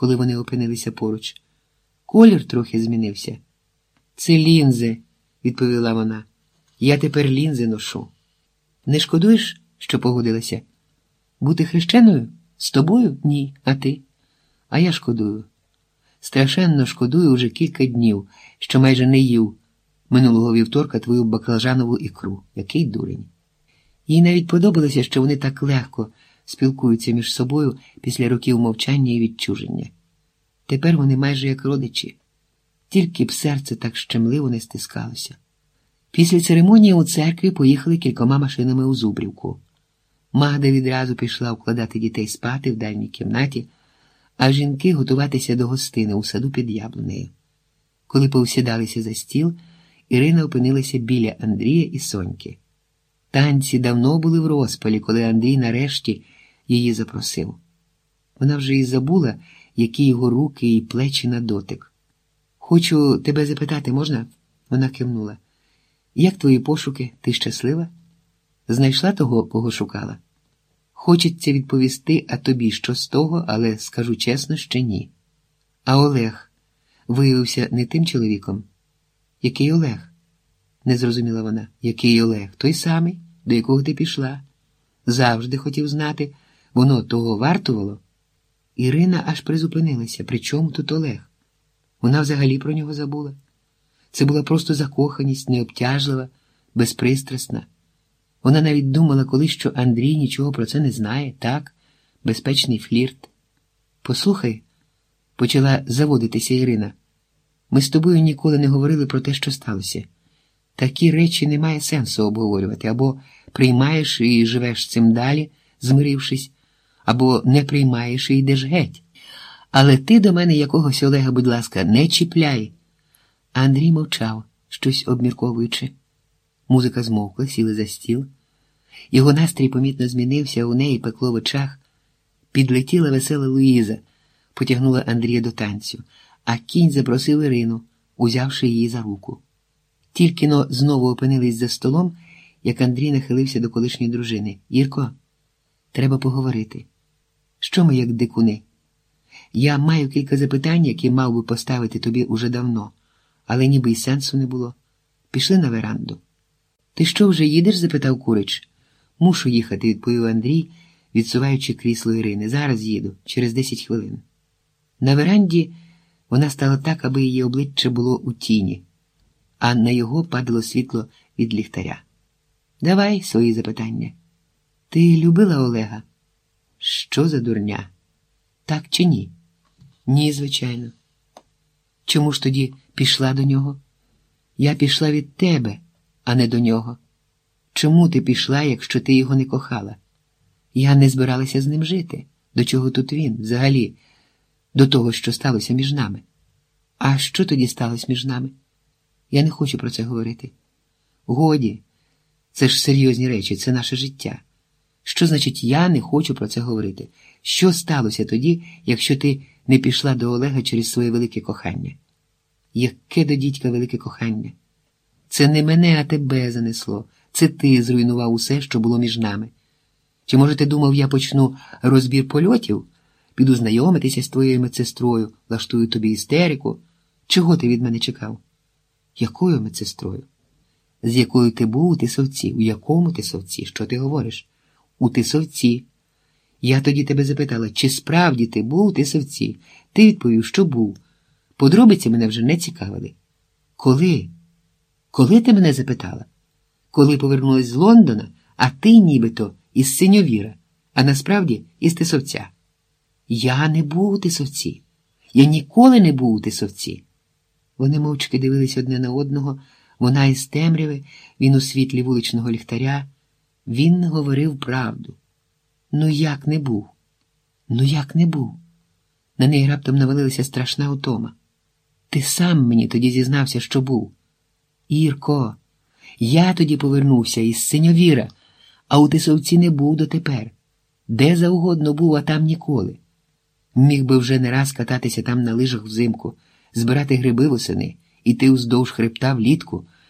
коли вони опинилися поруч. Колір трохи змінився. Це лінзи, відповіла вона. Я тепер лінзи ношу. Не шкодуєш, що погодилася? Бути хрещеною? З тобою? Ні. А ти? А я шкодую. Страшенно шкодую уже кілька днів, що майже не їв минулого вівторка твою баклажанову ікру. Який дурень. Їй навіть подобалося, що вони так легко спілкуються між собою після років мовчання і відчуження. Тепер вони майже як родичі, тільки б серце так щемливо не стискалося. Після церемонії у церкві поїхали кількома машинами у Зубрівку. Магда відразу пішла вкладати дітей спати в дальній кімнаті, а жінки готуватися до гостини у саду під яблунею. Коли повсідалися за стіл, Ірина опинилася біля Андрія і Соньки. Танці давно були в розпалі, коли Андрій нарешті її запросив. Вона вже і забула, які його руки і плечі на дотик. Хочу тебе запитати, можна? Вона кивнула. Як твої пошуки? Ти щаслива? Знайшла того, кого шукала? Хочеться відповісти, а тобі що з того, але скажу чесно, ще ні. А Олег виявився не тим чоловіком. Який Олег? не зрозуміла вона. Який Олег? Той самий, до якого ти пішла. Завжди хотів знати, воно того вартувало. Ірина аж призупинилася. При чому тут Олег? Вона взагалі про нього забула. Це була просто закоханість, необтяжлива, безпристрасна. Вона навіть думала колись, що Андрій нічого про це не знає, так, безпечний флірт. Послухай, почала заводитися Ірина. Ми з тобою ніколи не говорили про те, що сталося. Такі речі немає сенсу обговорювати, або приймаєш і живеш цим далі, змирившись, або не приймаєш і йдеш геть. Але ти до мене якогось Олега, будь ласка, не чіпляй. Андрій мовчав, щось обмірковуючи. Музика змовкла, сіли за стіл. Його настрій помітно змінився, у неї пекло в очах. Підлетіла весела Луїза, потягнула Андрія до танцю, а кінь запросив Ірину, узявши її за руку. Тільки но знову опинились за столом, як Андрій нахилився до колишньої дружини. Ірко, треба поговорити. Що ми, як дикуни? Я маю кілька запитань, які мав би поставити тобі уже давно, але ніби й сенсу не було. Пішли на веранду. Ти що вже їдеш? запитав Курич. Мушу їхати, відповів Андрій, відсуваючи крісло Ірини. Зараз їду, через десять хвилин. На веранді вона стала так, аби її обличчя було у тіні, а на його падало світло від ліхтаря. Давай свої запитання. Ти любила Олега? Що за дурня? Так чи ні? Ні, звичайно. Чому ж тоді пішла до нього? Я пішла від тебе, а не до нього. Чому ти пішла, якщо ти його не кохала? Я не збиралася з ним жити. До чого тут він, взагалі, до того, що сталося між нами? А що тоді сталося між нами? Я не хочу про це говорити. Годі, це ж серйозні речі, це наше життя. Що значить, я не хочу про це говорити? Що сталося тоді, якщо ти не пішла до Олега через своє велике кохання? Яке до дідька велике кохання? Це не мене, а тебе занесло. Це ти зруйнував усе, що було між нами. Чи, може, ти думав, я почну розбір польотів, піду знайомитися з твоєю медсестрою, влаштую тобі істерику? Чого ти від мене чекав? Якою медсестрою? З якою ти був у тисовці? У якому тисовці? Що ти говориш? У тисовці. Я тоді тебе запитала, чи справді ти був у тисовці? Ти відповів, що був. Подробиці мене вже не цікавили. Коли? Коли ти мене запитала? Коли повернулась з Лондона, а ти нібито із синьовіра, а насправді із тисовця. Я не був у тисовці. Я ніколи не був у тисовці. Вони мовчки дивились одне на одного, вона із темряви, він у світлі вуличного ліхтаря. Він говорив правду. Ну, як не був? Ну, як не був? На неї раптом навалилася страшна утома. Ти сам мені тоді зізнався, що був. Ірко, я тоді повернувся із синьовіра, а у тисовці не був дотепер. Де завгодно був, а там ніколи. Міг би вже не раз кататися там на лижах взимку, збирати гриби восени, іти уздовж хребта влітку.